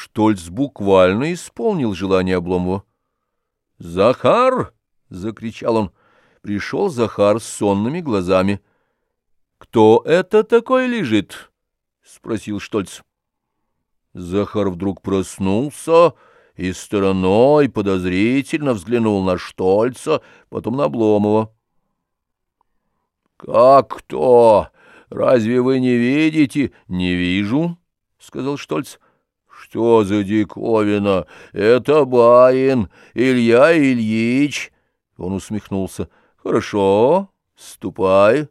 Штольц буквально исполнил желание Обломова. «Захар!» — закричал он. Пришел Захар с сонными глазами. «Кто это такой лежит?» — спросил Штольц. Захар вдруг проснулся и стороной подозрительно взглянул на Штольца, потом на Обломова. «Как кто? Разве вы не видите?» «Не вижу», — сказал Штольц. «Что за диковина? Это барин, Илья Ильич!» Он усмехнулся. «Хорошо, ступай».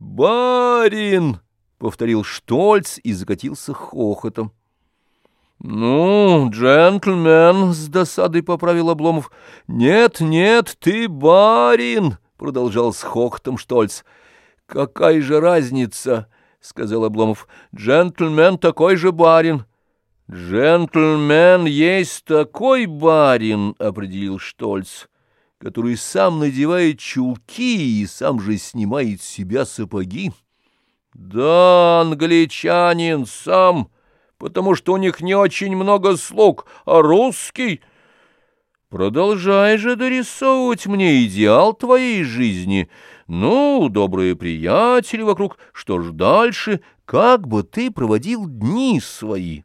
«Барин!» — повторил Штольц и закатился хохотом. «Ну, джентльмен!» — с досадой поправил Обломов. «Нет, нет, ты барин!» — продолжал с хохотом Штольц. «Какая же разница?» — сказал Обломов. «Джентльмен такой же барин». «Джентльмен есть такой барин», — определил Штольц, «который сам надевает чулки и сам же снимает с себя сапоги». «Да, англичанин сам, потому что у них не очень много слуг, а русский...» «Продолжай же дорисовывать мне идеал твоей жизни. Ну, добрые приятели вокруг, что ж дальше, как бы ты проводил дни свои?»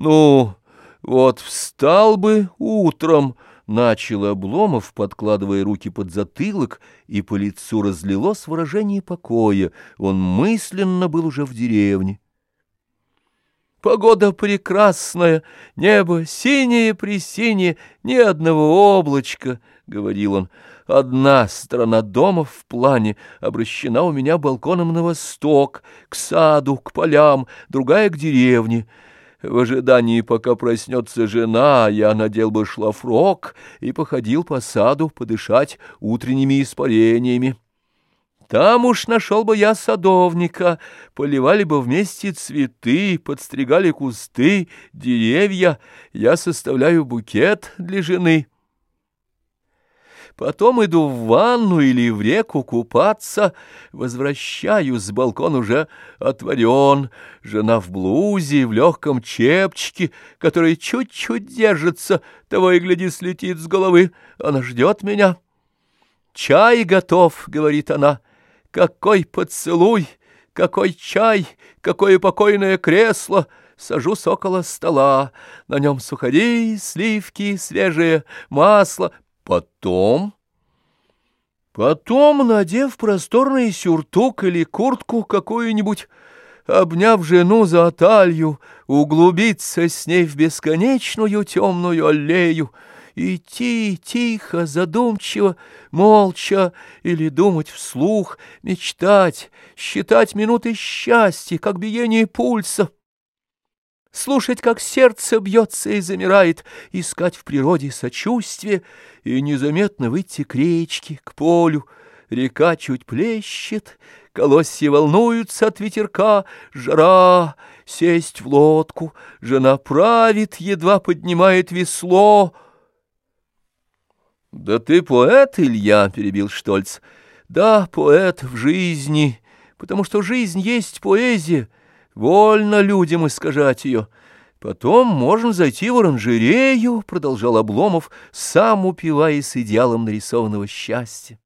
«Ну, вот встал бы утром», — начал Обломов, подкладывая руки под затылок, и по лицу разлилось выражение покоя. Он мысленно был уже в деревне. Погода прекрасная, небо синее-пресинее, ни одного облачка, — говорил он. Одна сторона дома в плане обращена у меня балконом на восток, к саду, к полям, другая — к деревне. В ожидании, пока проснется жена, я надел бы шлафрок и походил по саду подышать утренними испарениями. Там уж нашел бы я садовника, поливали бы вместе цветы, подстригали кусты, деревья, я составляю букет для жены». Потом иду в ванну или в реку купаться, возвращаюсь, балкон уже отворен, жена в блузе, в легком чепчике, который чуть-чуть держится, того и гляди слетит с головы, она ждет меня. «Чай готов», — говорит она, — «какой поцелуй, какой чай, какое покойное кресло!» Сажусь около стола, на нем сухари, сливки, свежее масло — Потом... Потом, надев просторный сюртук или куртку какую-нибудь, обняв жену за талью, углубиться с ней в бесконечную темную аллею, идти тихо, задумчиво, молча или думать вслух, мечтать, считать минуты счастья, как биение пульса слушать, как сердце бьется и замирает, искать в природе сочувствие и незаметно выйти к речке, к полю. Река чуть плещет, колосья волнуются от ветерка, жара, сесть в лодку, жена правит, едва поднимает весло. — Да ты поэт, Илья, — перебил Штольц. — Да, поэт в жизни, потому что жизнь есть поэзия. Вольно людям искажать ее. Потом можно зайти в оранжерею, — продолжал Обломов, сам упиваясь идеалом нарисованного счастья.